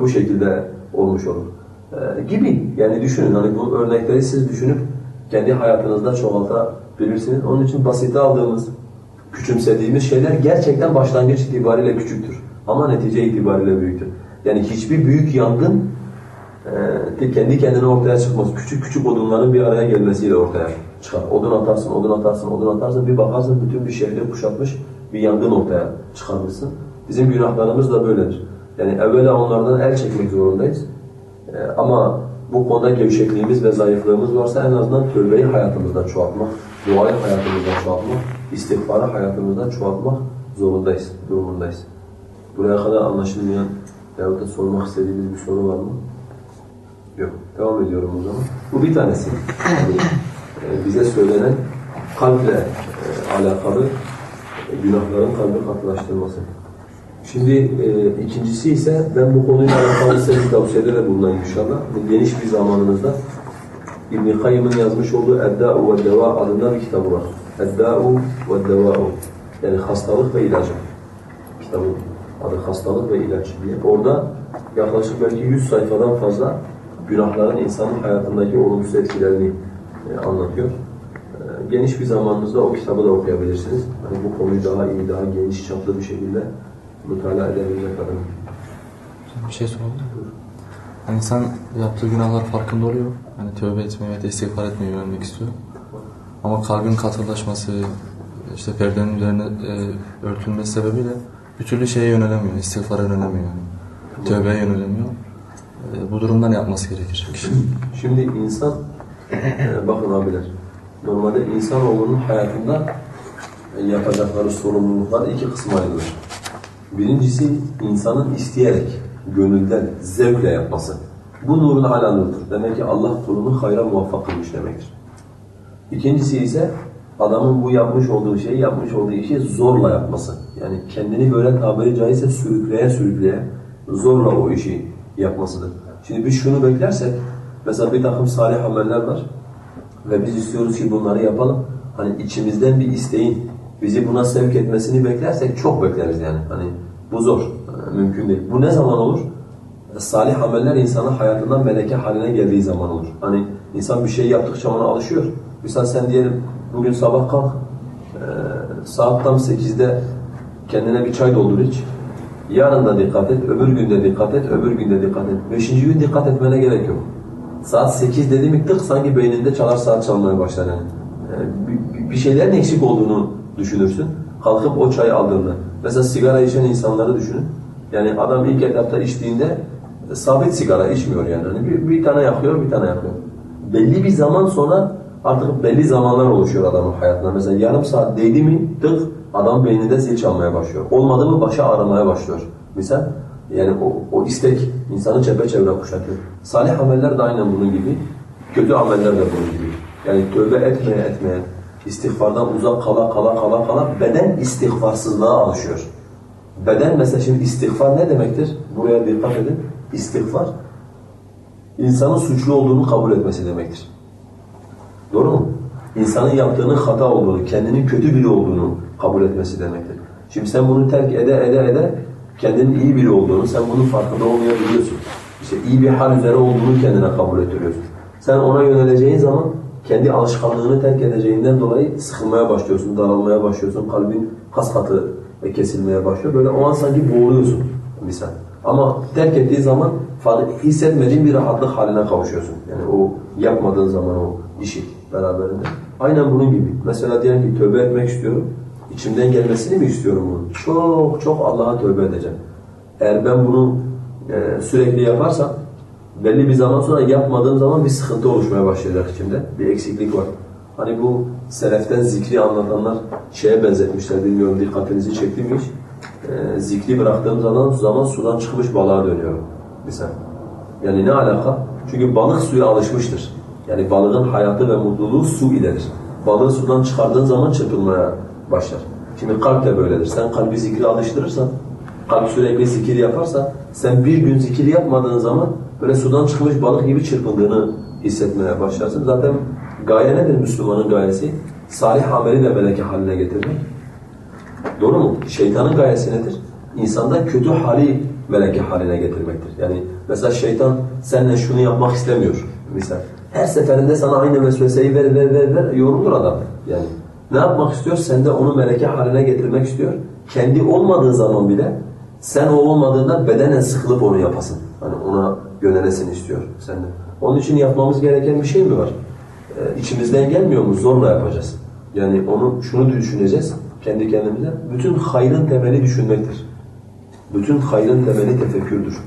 bu şekilde olmuş olur. Ee, gibi yani düşünün hani bu örnekleri siz düşünüp kendi hayatınızda çoğaltabilirsiniz. Onun için basite aldığımız, küçümsediğimiz şeyler gerçekten başlangıç itibariyle küçüktür. Ama netice itibariyle büyüktür. Yani hiçbir büyük yangın e, kendi kendine ortaya çıkmaz. Küçük küçük odunların bir araya gelmesiyle ortaya çıkar. Odun atarsın, odun atarsın, odun atarsın bir bakarsın bütün bir şehri kuşatmış bir yangın ortaya çıkarmışsın. Bizim günahlarımız da böyledir. Yani evvela onlardan el çekmek zorundayız. E, ama bu konuda gevşekliğimiz ve zayıflığımız varsa en azından tövbeyi hayatımızda çoğaltmak, duayı hayatımızda çoğaltmak, istiğfarı hayatımızda çoğaltmak zorundayız, durumundayız. Buraya kadar anlaşılmayan veyahut da sormak istediğiniz bir soru var mı? Yok. Devam ediyorum o zaman. Bu bir tanesi. Yani, e, bize söylenen kalple e, alakalı günahların kalbe katılaştırması. Şimdi e, ikincisi ise ben bu konuyla alakalı size tavsiyede de bulunayım inşallah. Bu geniş bir zamanınızda İbn-i Kayyım'ın yazmış olduğu Edda'u ve Deva adında bir kitabı var. Edda'u ve Deva'u yani hastalık ve ilacı. Kitabın adı hastalık ve ilaç diye. Orada yaklaşık belki 100 sayfadan fazla günahların insanın hayatındaki olumsuz etkilerini e, anlatıyor. E, geniş bir zamanınızda o kitabı da okuyabilirsiniz. Hani bu konuyu daha iyi, daha geniş çaplı bir şekilde mutala edebilmek adına. Bir şey soralım mı? Hani insan yaptığı günahlar farkında oluyor. Hani tövbe etmeyi ve istiğfar etmeyi öğrenmek istiyor. Ama kalbin katılaşması, işte perdenin üzerine e, örtülmesi sebebiyle bir türlü şeye yönelemiyor, istiğfara yönelemiyor yani. Tövbeye yönelemiyor. E, bu durumda ne yapması gerekir? Şimdi insan, e, bakın abiler, normalde insanoğlunun hayatında e, yapacakları sorumluluklar iki kısma ayrılır. Birincisi insanın isteyerek, gönülden, zevkle yapması. Bu nurun ala nurdur. Demek ki Allah kulunu hayra muvaffak kılmış demektir. İkincisi ise adamın bu yapmış olduğu şeyi, yapmış olduğu işi zorla yapması. Yani kendini böyle tabiri caizse sürükleye sürükleye zorla o işi yapmasıdır. Şimdi biz şunu beklersek, mesela bir takım salih ameller var ve biz istiyoruz ki bunları yapalım. Hani içimizden bir isteğin bizi buna sevk etmesini beklersek çok bekleriz yani. Hani bu zor, e, mümkün değil. Bu ne zaman olur? Salih ameller insanın hayatından meleke haline geldiği zaman olur. Hani insan bir şey yaptıkça ona alışıyor. Mesela sen diyelim bugün sabah kalk, e, saat tam 8'de kendine bir çay doldur iç. Yarın da dikkat et, öbür günde dikkat et, öbür günde dikkat et. Beşinci gün dikkat etmene gerek yok. Saat 8 dedi mi tık sanki beyninde çalar saat çalmaya başlar yani. Ee, bir- Bir şeylerin eksik olduğunu düşünürsün. Kalkıp o çayı aldığında. Mesela sigara içen insanları düşünün. Yani adam ilk etapta içtiğinde e, sabit sigara içmiyor yani. Hani bir, bir tane yakıyor, bir tane yakıyor. Belli bir zaman sonra artık belli zamanlar oluşuyor adamın hayatında. Mesela yarım saat değdi mi tık adam beyninde zil çalmaya başlıyor. Olmadı mı başı ağrımaya başlıyor. Misal yani o, o istek insanı çepeçevre kuşatıyor. Salih ameller de aynen bunun gibi. Kötü ameller de bunun gibi. Yani tövbe etmeye etmeye, istiğfardan uzak kala kala kala kala beden istiğfarsızlığa alışıyor. Beden mesela şimdi istiğfar ne demektir? Buraya dikkat edin. İstiğfar insanın suçlu olduğunu kabul etmesi demektir. Doğru mu? İnsanın yaptığının hata olduğunu, kendinin kötü biri olduğunu kabul etmesi demektir. Şimdi sen bunu terk ede ede ede kendinin iyi biri olduğunu, sen bunun farkında olmayabiliyorsun. İşte iyi bir hal üzere olduğunu kendine kabul ettiriyorsun. Sen ona yöneleceğin zaman kendi alışkanlığını terk edeceğinden dolayı sıkılmaya başlıyorsun, daralmaya başlıyorsun, kalbin kas katı kesilmeye başlıyor. Böyle o an sanki boğuluyorsun misal. Ama terk ettiği zaman hissetmediğin bir rahatlık haline kavuşuyorsun. Yani o yapmadığın zaman o işi beraberinde. Aynen bunun gibi. Mesela diyelim ki tövbe etmek istiyorum. İçimden gelmesini mi istiyorum bunu? Çok çok Allah'a tövbe edeceğim. Eğer ben bunu e, sürekli yaparsam belli bir zaman sonra yapmadığım zaman bir sıkıntı oluşmaya başlayacak içimde. Bir eksiklik var. Hani bu seleften zikri anlatanlar şeye benzetmişler bilmiyorum dikkatinizi çekti mi hiç? Ee, zikri bıraktığım zaman, zaman sudan çıkmış balığa dönüyorum. Misal. Yani ne alaka? Çünkü balık suya alışmıştır. Yani balığın hayatı ve mutluluğu su iledir. Balığı sudan çıkardığın zaman çırpılmaya başlar. Şimdi kalp de böyledir. Sen kalbi zikri alıştırırsan, kalp sürekli zikir yaparsa, sen bir gün zikir yapmadığın zaman böyle sudan çıkmış balık gibi çırpındığını hissetmeye başlarsın. Zaten gaye nedir Müslümanın gayesi? Salih ameli de meleke haline getirmek. Doğru mu? Şeytanın gayesi nedir? İnsanda kötü hali meleke haline getirmektir. Yani mesela şeytan seninle şunu yapmak istemiyor. Misal. Her seferinde sana aynı vesveseyi ver ver ver ver yorulur adam. Yani ne yapmak istiyor? Sende onu meleke haline getirmek istiyor. Kendi olmadığı zaman bile sen o olmadığında bedenen sıkılıp onu yapasın. Hani ona yönelesin istiyor senden. Onun için yapmamız gereken bir şey mi var? Ee, içimizden gelmiyor mu? Zorla yapacağız. Yani onu şunu düşüneceğiz kendi kendimize. Bütün hayrın temeli düşünmektir. Bütün hayrın temeli tefekkürdür.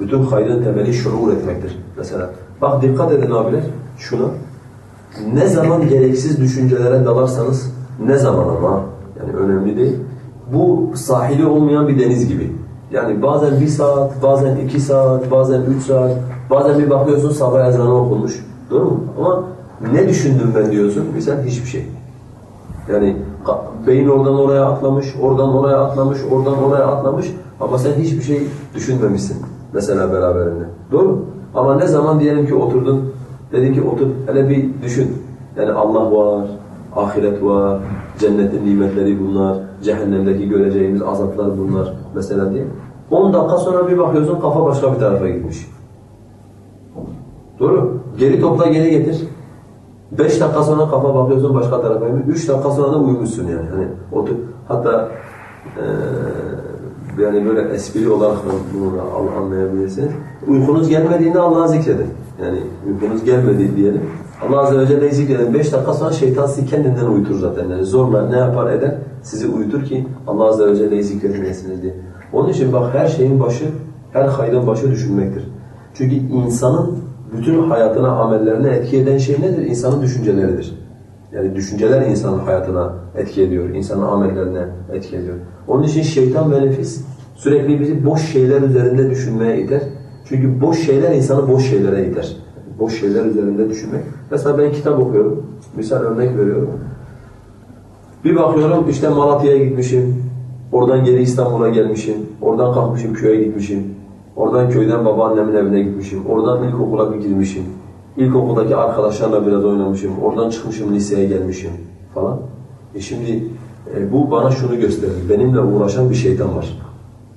Bütün hayrın temeli şuur etmektir mesela. Bak dikkat edin abiler şuna. Ne zaman gereksiz düşüncelere dalarsanız, ne zaman ama yani önemli değil. bu sahili olmayan bir deniz gibi. Yani bazen bir saat, bazen iki saat, bazen üç saat, bazen bir bakıyorsun sabah ezanı okunmuş. Doğru mu? Ama ne düşündüm ben diyorsun? Mesela hiçbir şey. Yani beyin oradan oraya atlamış, oradan oraya atlamış, oradan oraya atlamış ama sen hiçbir şey düşünmemişsin mesela beraberinde. Doğru mu? Ama ne zaman diyelim ki oturdun, dedin ki otur hele bir düşün. Yani Allah var, ahiret var, cennetin nimetleri bunlar, cehennemdeki göreceğimiz azaplar bunlar mesela diye. 10 dakika sonra bir bakıyorsun kafa başka bir tarafa gitmiş. Doğru. Geri topla geri getir. Beş dakika sonra kafa bakıyorsun başka tarafa gidiyor. Üç dakika sonra da uyumuşsun yani. Hani otur. Hatta eee yani böyle espri olarak bunu anlayabilirsiniz. Uykunuz gelmediğinde Allah'ı zikredin. Yani uykunuz gelmedi diyelim. Allah Azze ve Celle'yi zikredin. Beş dakika sonra şeytan sizi kendinden uyutur zaten. Yani zorla ne yapar eder? Sizi uyutur ki Allah Azze ve Celle'yi zikretmeyesiniz diye. Onun için bak her şeyin başı, her hayrın başı düşünmektir. Çünkü insanın bütün hayatına, amellerine etki eden şey nedir? İnsanın düşünceleridir. Yani düşünceler insanın hayatına etki ediyor, insanın amellerine etki ediyor. Onun için şeytan ve nefis sürekli bizi boş şeyler üzerinde düşünmeye iter. Çünkü boş şeyler insanı boş şeylere iter. Boş şeyler üzerinde düşünmek. Mesela ben kitap okuyorum, misal örnek veriyorum. Bir bakıyorum işte Malatya'ya gitmişim, oradan geri İstanbul'a gelmişim, oradan kalkmışım köye gitmişim, oradan köyden babaannemin evine gitmişim, oradan ilkokula bir girmişim, ilkokuldaki arkadaşlarla biraz oynamışım, oradan çıkmışım liseye gelmişim falan. E şimdi e, bu bana şunu gösterir, benimle uğraşan bir şeytan var.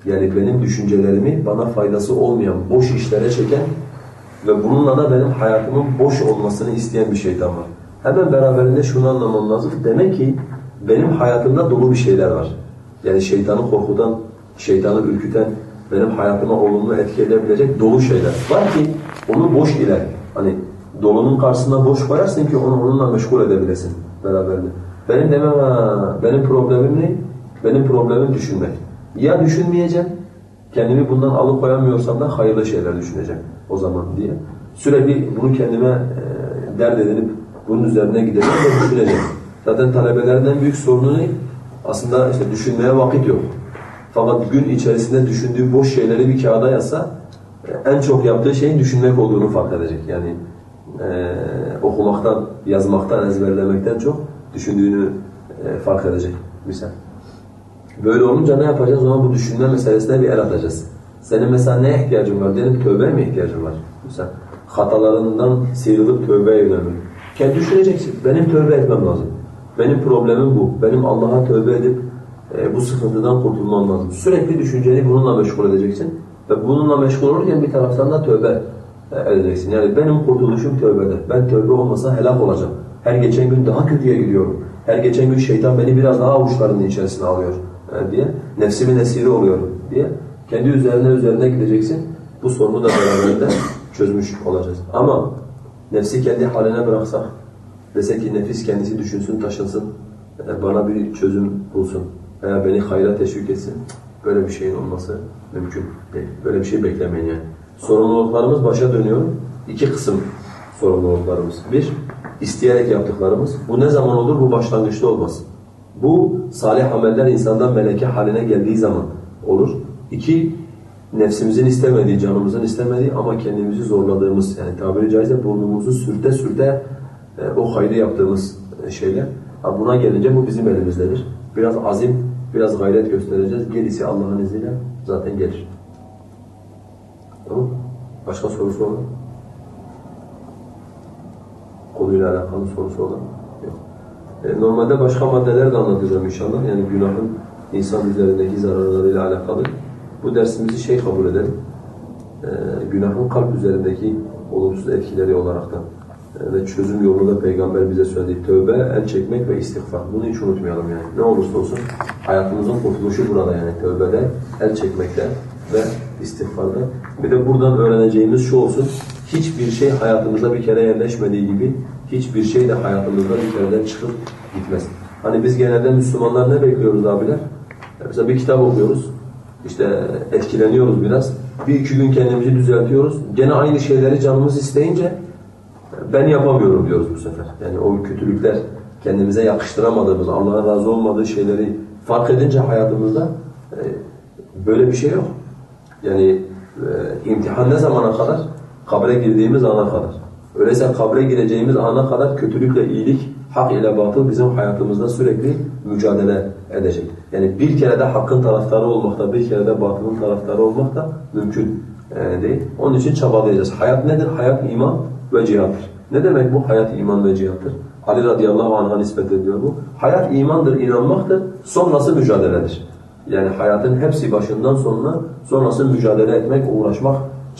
Yani benim düşüncelerimi bana faydası olmayan, boş işlere çeken ve bununla da benim hayatımın boş olmasını isteyen bir şeytan var. Hemen beraberinde şunu anlamam lazım. Demek ki benim hayatımda dolu bir şeyler var. Yani şeytanı korkutan, şeytanı ürküten, benim hayatıma olumlu etki edebilecek dolu şeyler var ki onu boş ile hani dolunun karşısına boş koyarsın ki onu onunla meşgul edebilesin beraberinde. Benim demem ha, benim problemim ne? Benim problemim düşünmek. Ya düşünmeyeceğim, kendimi bundan alıkoyamıyorsam da hayırlı şeyler düşüneceğim o zaman diye. Sürekli bunu kendime e, dert edinip bunun üzerine gideceğim ve düşüneceğim. Zaten talebelerin büyük sorunu ne? Aslında işte düşünmeye vakit yok. Fakat gün içerisinde düşündüğü boş şeyleri bir kağıda yazsa e, en çok yaptığı şeyin düşünmek olduğunu fark edecek. Yani e, okumaktan, yazmaktan, ezberlemekten çok düşündüğünü e, fark edecek misal. Böyle olunca ne yapacağız? O zaman bu düşünme meselesine bir el atacağız. Senin mesela neye ihtiyacın var? Benim tövbeye mi ihtiyacın var? Mesela hatalarından sıyrılıp tövbeye yönelmek. Kendi düşüneceksin. Benim tövbe etmem lazım. Benim problemim bu. Benim Allah'a tövbe edip e, bu sıkıntıdan kurtulmam lazım. Sürekli düşünceni bununla meşgul edeceksin. Ve bununla meşgul olurken bir taraftan da tövbe e, edeceksin. Yani benim kurtuluşum tövbede. Ben tövbe olmasa helak olacağım. Her geçen gün daha kötüye gidiyorum. Her geçen gün şeytan beni biraz daha avuçlarının içerisine alıyor diye. Nefsimin esiri oluyorum diye. Kendi üzerine üzerine gideceksin. Bu sorunu da beraberinde çözmüş olacağız. Ama nefsi kendi haline bıraksak, dese ki nefis kendisi düşünsün, taşınsın, bana bir çözüm bulsun veya beni hayra teşvik etsin. Böyle bir şeyin olması mümkün değil. Böyle bir şey beklemeyin yani. Sorumluluklarımız başa dönüyor. İki kısım sorumluluklarımız. Bir, isteyerek yaptıklarımız. Bu ne zaman olur? Bu başlangıçta olmaz. Bu salih ameller insandan meleke haline geldiği zaman olur. İki, nefsimizin istemediği, canımızın istemediği ama kendimizi zorladığımız yani tabiri caizse burnumuzu sürte sürte e, o hayrı yaptığımız e, şeyler. Ha, buna gelince bu bizim elimizdedir. Biraz azim, biraz gayret göstereceğiz. Gerisi Allah'ın izniyle zaten gelir. Tamam Başka sorusu olan? Konuyla alakalı sorusu olan? Yok. E, normalde başka maddeler de anlatacağım inşallah. Yani günahın insan üzerindeki zararlarıyla alakalı. Bu dersimizi şey kabul edelim. E, günahın kalp üzerindeki olumsuz etkileri olarak da e, ve çözüm yolunu da Peygamber bize söyledi. Tövbe, el çekmek ve istiğfar. Bunu hiç unutmayalım yani. Ne olursa olsun hayatımızın kurtuluşu burada yani. Tövbede, el çekmekte ve istiğfarda. Bir de buradan öğreneceğimiz şu olsun. Hiçbir şey hayatımıza bir kere yerleşmediği gibi hiçbir şey de hayatımızda bir kereden çıkıp gitmez. Hani biz genelde Müslümanlar ne bekliyoruz abiler? Mesela bir kitap okuyoruz. İşte etkileniyoruz biraz. Bir iki gün kendimizi düzeltiyoruz. Gene aynı şeyleri canımız isteyince ben yapamıyorum diyoruz bu sefer. Yani o kötülükler kendimize yakıştıramadığımız, Allah'a razı olmadığı şeyleri fark edince hayatımızda e, böyle bir şey yok. Yani e, imtihan ne zamana kadar? Kabre girdiğimiz ana kadar. Öyleyse kabre gireceğimiz ana kadar kötülükle iyilik, hak ile batıl bizim hayatımızda sürekli mücadele edecek. Yani bir kere de hakkın taraftarı olmak da bir kere de batılın taraftarı olmak da mümkün e, değil. Onun için çabalayacağız. Hayat nedir? Hayat iman ve cihattır. Ne demek bu? Hayat iman ve cihattır. Ali radıyallahu anh'a nispet ediyor bu. Hayat imandır, inanmaktır. Sonrası mücadeledir. Yani hayatın hepsi başından sonuna sonrası mücadele etmek, uğraşmak